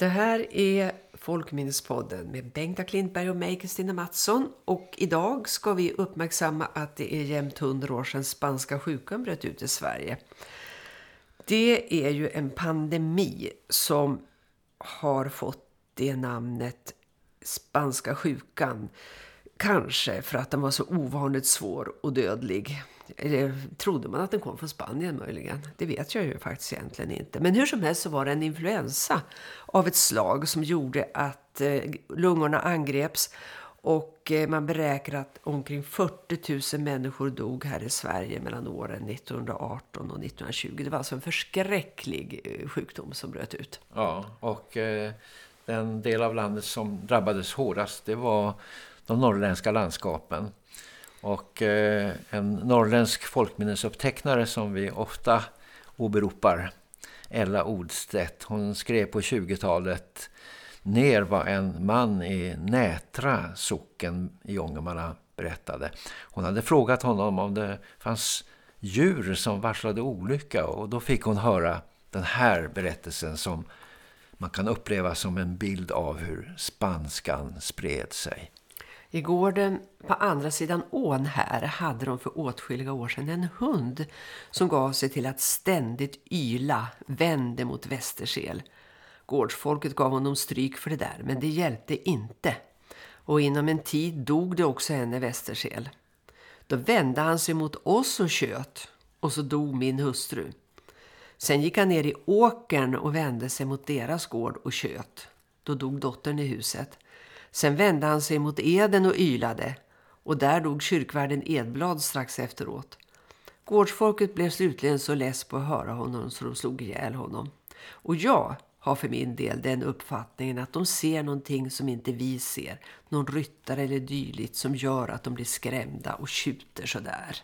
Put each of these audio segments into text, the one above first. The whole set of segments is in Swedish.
Det här är Folkminnespodden med Bengta Klintberg och mig Kristina Mattsson. Och idag ska vi uppmärksamma att det är jämnt hundra år sedan spanska sjukan bröt ut i Sverige. Det är ju en pandemi som har fått det namnet spanska sjukan. Kanske för att den var så ovanligt svår och dödlig. Eller trodde man att den kom från Spanien möjligen? Det vet jag ju faktiskt egentligen inte. Men hur som helst så var det en influensa av ett slag som gjorde att eh, lungorna angreps. Och eh, man beräknar att omkring 40 000 människor dog här i Sverige mellan åren 1918 och 1920. Det var alltså en förskräcklig sjukdom som bröt ut. Ja, och den del av landet som drabbades hårdast det var de norrländska landskapen. Och eh, en norrländsk folkminnesupptecknare som vi ofta åberopar, Ella Odstedt, hon skrev på 20-talet ner vad en man i Nätra socken i Ångermanna berättade. Hon hade frågat honom om det fanns djur som varslade olycka och då fick hon höra den här berättelsen som man kan uppleva som en bild av hur spanskan spred sig. I gården på andra sidan ån här hade de för åtskilliga år sedan en hund som gav sig till att ständigt yla, vände mot Västersel. Gårdsfolket gav honom stryk för det där, men det hjälpte inte. Och inom en tid dog det också henne Västersel. Då vände han sig mot oss och kött, och så dog min hustru. Sen gick han ner i åkern och vände sig mot deras gård och kött. Då dog dottern i huset. Sen vände han sig mot Eden och ylade och där dog kyrkvärden Edblad strax efteråt. Gårdsfolket blev slutligen så less på att höra honom så de slog ihjäl honom. Och jag har för min del den uppfattningen att de ser någonting som inte vi ser. Någon ryttare eller dyligt som gör att de blir skrämda och tjuter sådär.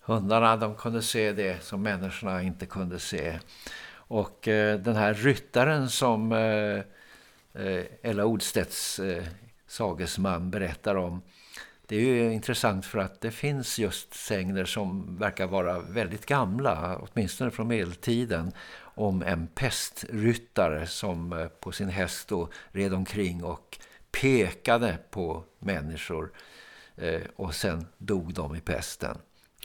Hundarna de kunde se det som människorna inte kunde se. Och eh, den här ryttaren som... Eh, Eh, Ella Odstedts eh, sagesman berättar om. Det är ju intressant för att det finns just sängner som verkar vara väldigt gamla, åtminstone från medeltiden, om en pestryttare som eh, på sin häst då red omkring och pekade på människor eh, och sen dog de i pesten.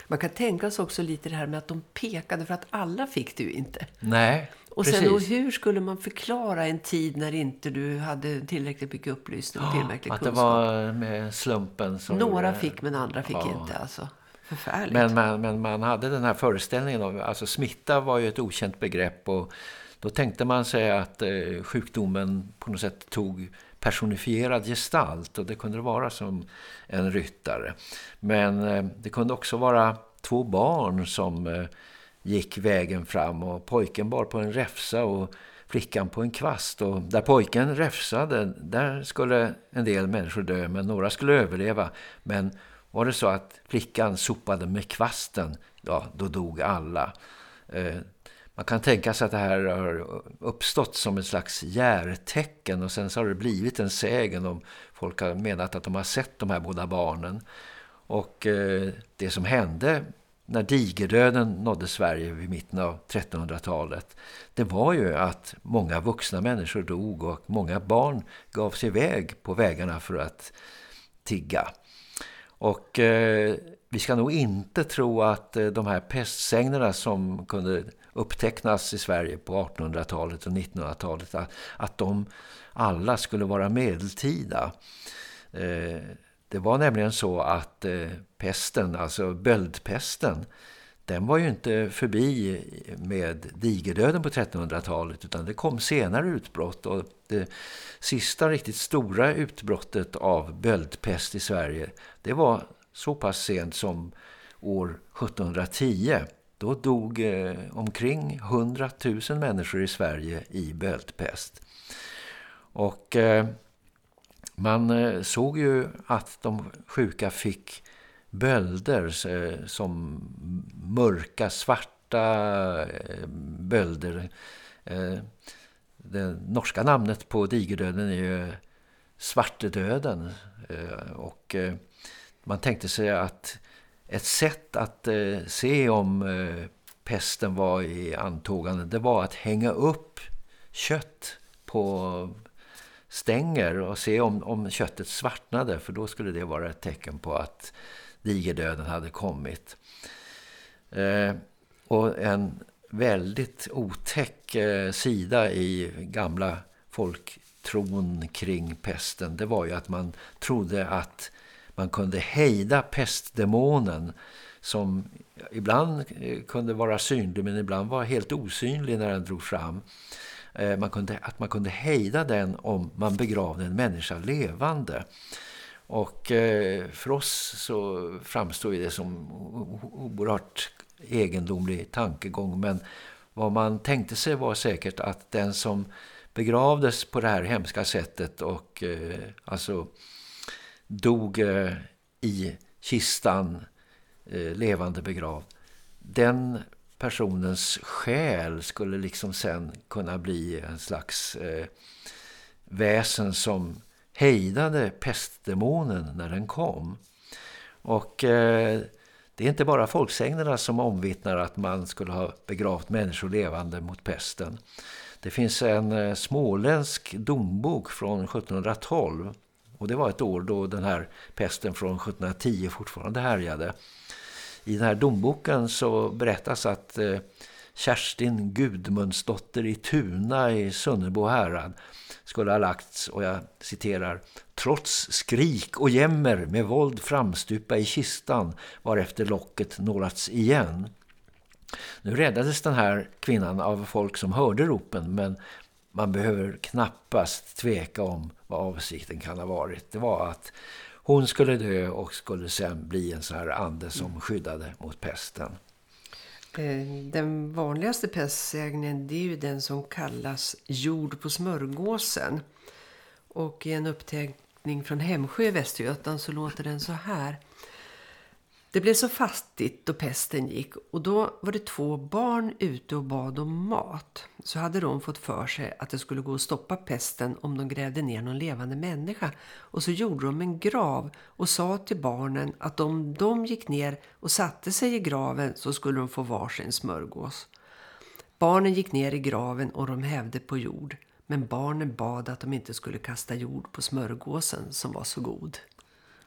Man kan tänka sig också lite det här med att de pekade för att alla fick det ju inte. Nej, och sen och hur skulle man förklara en tid när inte du hade tillräckligt mycket upplysning och tillräcklig ja, att kunskap? Att det var med slumpen. Som Några fick men andra fick ja. inte alltså. Förfärligt. Men man, men man hade den här föreställningen om, alltså smitta var ju ett okänt begrepp och då tänkte man sig att eh, sjukdomen på något sätt tog personifierad gestalt och det kunde vara som en ryttare. Men eh, det kunde också vara två barn som eh, gick vägen fram och pojken bar på en räfsa och flickan på en kvast. Och där pojken räfsade där skulle en del människor dö men några skulle överleva. Men var det så att flickan sopade med kvasten ja då dog alla. Eh, man kan tänka sig att det här har uppstått som ett slags järtecken och sen så har det blivit en sägen om folk har menat att de har sett de här båda barnen och eh, det som hände när digerdöden nådde Sverige vid mitten av 1300-talet det var ju att många vuxna människor dog och många barn gav sig iväg på vägarna för att tigga. Och eh, vi ska nog inte tro att eh, de här pestsägnerna som kunde upptecknas i Sverige på 1800-talet och 1900-talet att, att de alla skulle vara medeltida. Eh, det var nämligen så att eh, pesten, alltså böldpesten, den var ju inte förbi med digerdöden på 1300-talet utan det kom senare utbrott och det sista riktigt stora utbrottet av böldpest i Sverige det var så pass sent som år 1710. Då dog eh, omkring 100 000 människor i Sverige i böldpest. Och eh, man eh, såg ju att de sjuka fick bölder eh, som mörka, svarta eh, bölder. Eh, det norska namnet på digerdöden är ju svartedöden. Eh, och eh, man tänkte sig att ett sätt att eh, se om eh, pesten var i antågande det var att hänga upp kött på stänger och se om, om köttet svartnade för då skulle det vara ett tecken på att digerdöden hade kommit. Eh, och en väldigt otäck eh, sida i gamla folktron kring pesten det var ju att man trodde att man kunde hejda pestdemonen som ibland eh, kunde vara synlig men ibland var helt osynlig när den drog fram. Eh, man kunde, att man kunde hejda den om man begravde en människa levande. Och eh, för oss så framstår det som oerhört egendomlig tankegång men vad man tänkte sig var säkert att den som begravdes på det här hemska sättet och eh, alltså dog eh, i kistan eh, levande begravd. Den personens själ skulle liksom sen kunna bli en slags eh, väsen som hejdade pestdemonen när den kom. Och eh, det är inte bara folksägnerna som omvittnar att man skulle ha begravt människor levande mot pesten. Det finns en eh, småländsk dombok från 1712 och det var ett år då den här pesten från 1710 fortfarande härjade. I den här domboken så berättas att eh, Kerstin Gudmundsdotter i Tuna i Sunnebo härad skulle ha lagts, och jag citerar, trots skrik och jämmer med våld framstupa i kistan varefter locket nålats igen. Nu räddades den här kvinnan av folk som hörde ropen men man behöver knappast tveka om vad avsikten kan ha varit. Det var att hon skulle dö och skulle sen bli en sån här ande som skyddade mot pesten. Eh, den vanligaste pestsägningen det är ju den som kallas jord på smörgåsen. Och i en uppteckning från Hemsjö i Västergötland så låter den så här. Det blev så fastigt då pesten gick och då var det två barn ute och bad om mat. Så hade de fått för sig att det skulle gå att stoppa pesten om de grävde ner någon levande människa. Och så gjorde de en grav och sa till barnen att om de gick ner och satte sig i graven så skulle de få varsin smörgås. Barnen gick ner i graven och de hävde på jord. Men barnen bad att de inte skulle kasta jord på smörgåsen som var så god.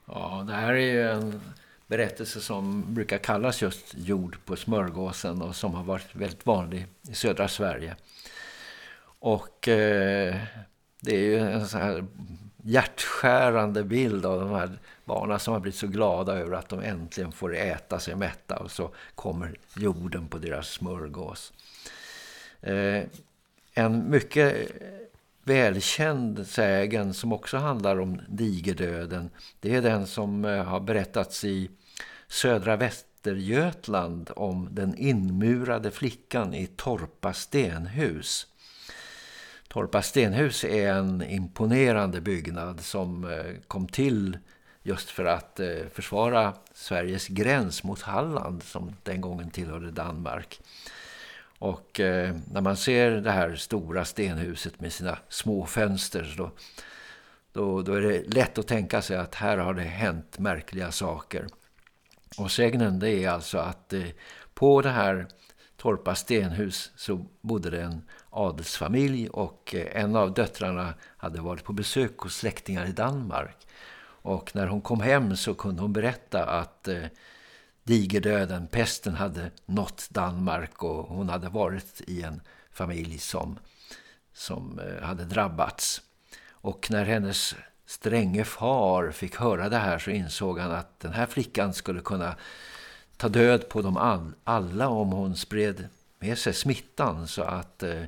Ja, det här är ju en berättelse som brukar kallas just jord på smörgåsen och som har varit väldigt vanlig i södra Sverige. Och eh, det är ju en sån här hjärtskärande bild av de här barnen som har blivit så glada över att de äntligen får äta sig mätta och så kommer jorden på deras smörgås. Eh, en mycket välkänd sägen som också handlar om digerdöden. Det är den som eh, har berättats i södra Västergötland om den inmurade flickan i Torpa stenhus. Torpa stenhus är en imponerande byggnad som eh, kom till just för att eh, försvara Sveriges gräns mot Halland som den gången tillhörde Danmark. Och eh, när man ser det här stora stenhuset med sina små fönster då, då, då, är det lätt att tänka sig att här har det hänt märkliga saker. Och sägnen det är alltså att eh, på det här Torpa stenhus så bodde det en adelsfamilj och eh, en av döttrarna hade varit på besök hos släktingar i Danmark. Och när hon kom hem så kunde hon berätta att eh, digerdöden, pesten hade nått Danmark och hon hade varit i en familj som, som eh, hade drabbats. Och när hennes stränge far fick höra det här så insåg han att den här flickan skulle kunna ta död på dem all, alla om hon spred med sig smittan. Så att eh,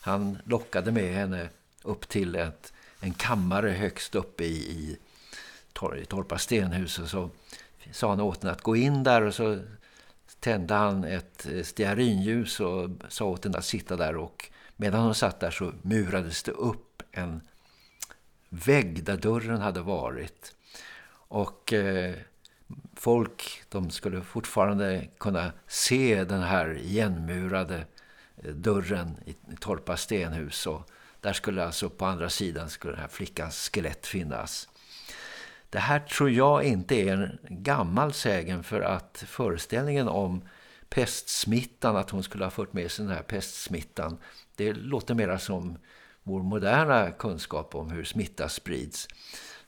han lockade med henne upp till ett, en kammare högst uppe i, i, i Torpa stenhuset. Så sa han åt henne att gå in där och så tände han ett eh, stearinljus och sa åt henne att sitta där och medan hon satt där så murades det upp en vägg där dörren hade varit. Och eh, folk de skulle fortfarande kunna se den här igenmurade eh, dörren i Torpa stenhus och där skulle alltså på andra sidan skulle den här flickans skelett finnas. Det här tror jag inte är en gammal sägen för att föreställningen om pestsmittan, att hon skulle ha fört med sig den här pestsmittan, det låter mer som vår moderna kunskap om hur smitta sprids.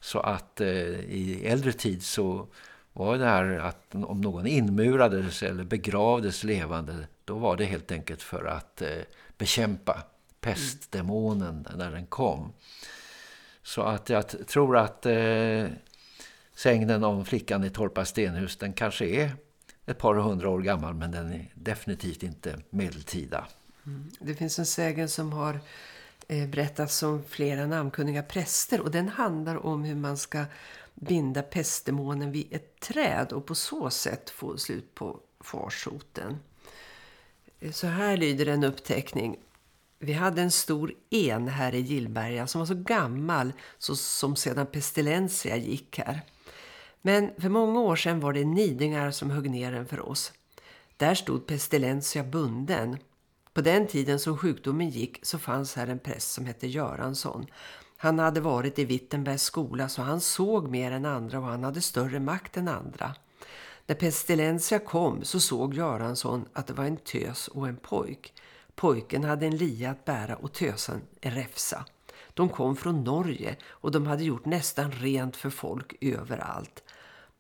Så att eh, i äldre tid så var det här att om någon inmurades eller begravdes levande, då var det helt enkelt för att eh, bekämpa pestdemonen när den kom. Så att jag tror att eh, sägnen om flickan i Torpa stenhus, den kanske är ett par hundra år gammal men den är definitivt inte medeltida. Mm. Det finns en sägen som har eh, berättats om flera namnkunniga präster och den handlar om hur man ska binda pestdemonen vid ett träd och på så sätt få slut på farsoten. Eh, så här lyder en uppteckning. Vi hade en stor en här i Gillberga som var så gammal så som sedan pestilentia gick här. Men för många år sedan var det nidingar som högg ner den för oss. Där stod pestilentia bunden. På den tiden som sjukdomen gick så fanns här en präst som hette Göransson. Han hade varit i Wittenbergs skola så han såg mer än andra och han hade större makt än andra. När pestilentia kom så såg Göransson att det var en tös och en pojk. Pojken hade en lia att bära och tösen en räfsa. De kom från Norge och de hade gjort nästan rent för folk överallt.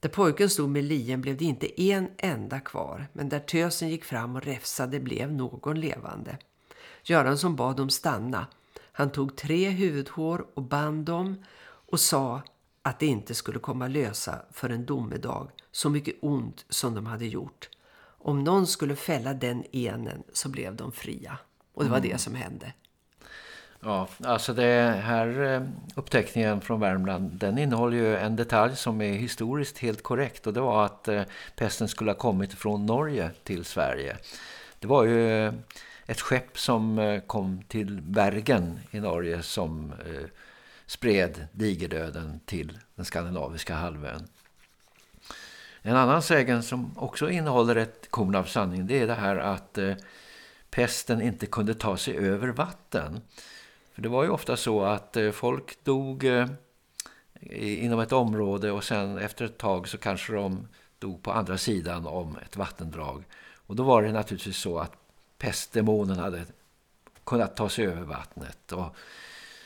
Där pojken stod med lien blev det inte en enda kvar, men där tösen gick fram och räfsade blev någon levande. Göransson bad dem stanna. Han tog tre huvudhår och band dem och sa att det inte skulle komma lösa för en domedag så mycket ont som de hade gjort. Om någon skulle fälla den enen så blev de fria. Och det var mm. det som hände. Ja, alltså det här eh, uppteckningen upptäckningen från Värmland, den innehåller ju en detalj som är historiskt helt korrekt. Och det var att eh, pesten skulle ha kommit från Norge till Sverige. Det var ju eh, ett skepp som kom till Bergen i Norge som spred digerdöden till den skandinaviska halvön. En annan sägen som också innehåller ett korn av sanning det är det här att pesten inte kunde ta sig över vatten. För det var ju ofta så att eh, folk dog eh, inom ett område och sen efter ett tag så kanske de dog på andra sidan om ett vattendrag. Och då var det naturligtvis så att pestdemonen hade kunnat ta sig över vattnet. Och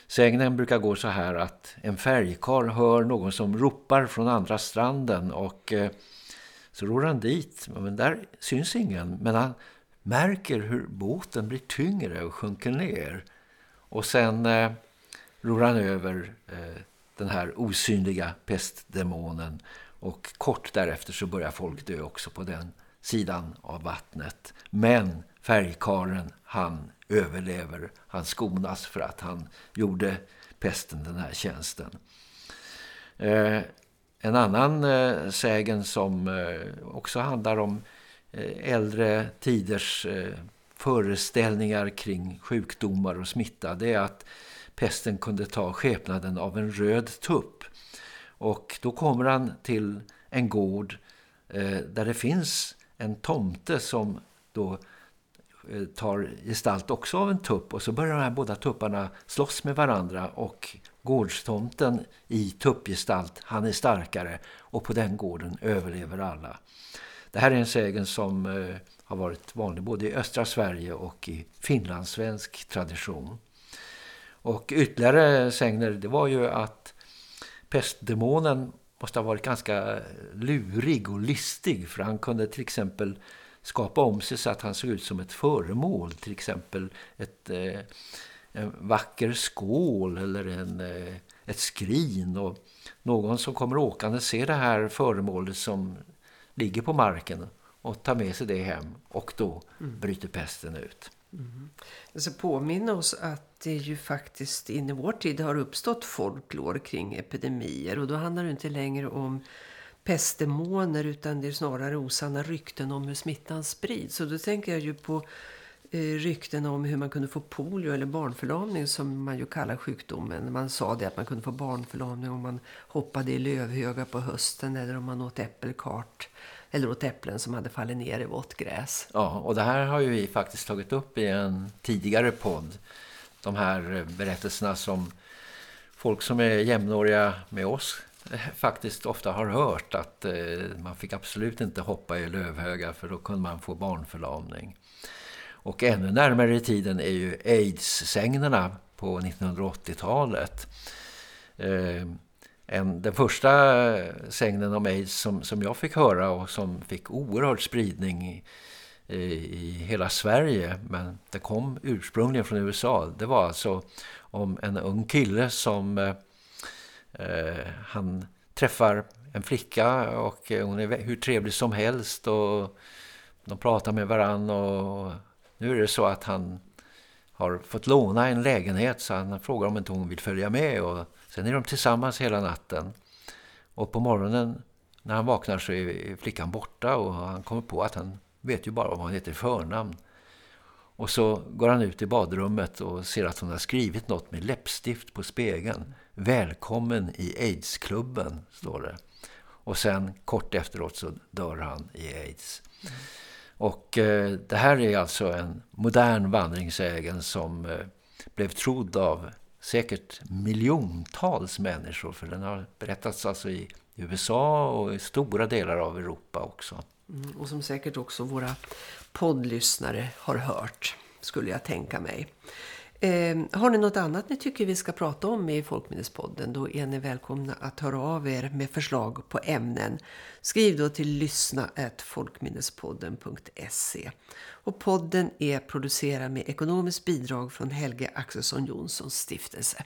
sägnen brukar gå så här att en färgkar hör någon som ropar från andra stranden och eh, så ror han dit. Men där syns ingen men han märker hur båten blir tyngre och sjunker ner. Och sen eh, ror han över eh, den här osynliga pestdemonen. Och kort därefter så börjar folk dö också på den sidan av vattnet. Men färgkaren, han överlever. Han skonas för att han gjorde pesten den här tjänsten. Eh, en annan eh, sägen som eh, också handlar om eh, äldre tiders eh, föreställningar kring sjukdomar och smitta det är att pesten kunde ta skepnaden av en röd tupp. Och då kommer han till en gård eh, där det finns en tomte som då eh, tar gestalt också av en tupp och så börjar de här båda tupparna slåss med varandra och gårdstomten i tuppgestalt, han är starkare och på den gården överlever alla. Det här är en sägen som eh, har varit vanlig både i östra Sverige och i finlandssvensk tradition. Och ytterligare sägner det var ju att pestdemonen måste ha varit ganska lurig och listig för han kunde till exempel skapa om sig så att han såg ut som ett föremål. Till exempel ett, eh, en vacker skål eller en, eh, ett skrin. Och någon som kommer åkande ser det här föremålet som ligger på marken och tar med sig det hem och då mm. bryter pesten ut. Mm. Så påminna oss att det ju faktiskt in i vår tid har uppstått folklor kring epidemier och då handlar det inte längre om pestdemoner utan det är snarare osanna rykten om hur smittan sprids. Så då tänker jag ju på Eh, rykten om hur man kunde få polio eller barnförlamning som man ju kallar sjukdomen. Man sa det att man kunde få barnförlamning om man hoppade i lövhöga på hösten eller om man åt äppelkart eller åt äpplen som hade fallit ner i vått gräs. Ja, och det här har ju vi faktiskt tagit upp i en tidigare podd. De här eh, berättelserna som folk som är jämnåriga med oss eh, faktiskt ofta har hört att man fick absolut inte hoppa i lövhöga för då kunde man få barnförlamning. Och ännu närmare i tiden är ju AIDS-sängnerna på 1980-talet. Eh, en, den första sägnen om aids som, som jag fick höra och som fick oerhört spridning i, i hela Sverige men det kom ursprungligen från USA. Det var alltså om en ung kille som eh han träffar en flicka och hon är hur trevlig som helst och de pratar med varann och nu är det så att han har fått låna en lägenhet så han frågar om inte hon vill följa med och sen är de tillsammans hela natten. Och på morgonen när han vaknar så är flickan borta och han kommer på att han vet ju bara vad hon heter i förnamn. Och så går han ut i badrummet och ser att hon har skrivit något med läppstift på spegeln. Välkommen i AIDS-klubben, står det. Och sen kort efteråt så dör han i AIDS. Och eh, det här är alltså en modern vandringsägen som eh, blev trodd av säkert miljontals människor. För den har berättats alltså i USA och i stora delar av Europa också. Mm, och som säkert också våra poddlyssnare har hört, skulle jag tänka mig. Eh, har ni något annat ni tycker vi ska prata om i Folkminnespodden då är ni välkomna att höra av er med förslag på ämnen. Skriv då till lyssna.folkminnespodden.se Och podden är producerad med ekonomiskt bidrag från Helge Axelsson Jonssons stiftelse.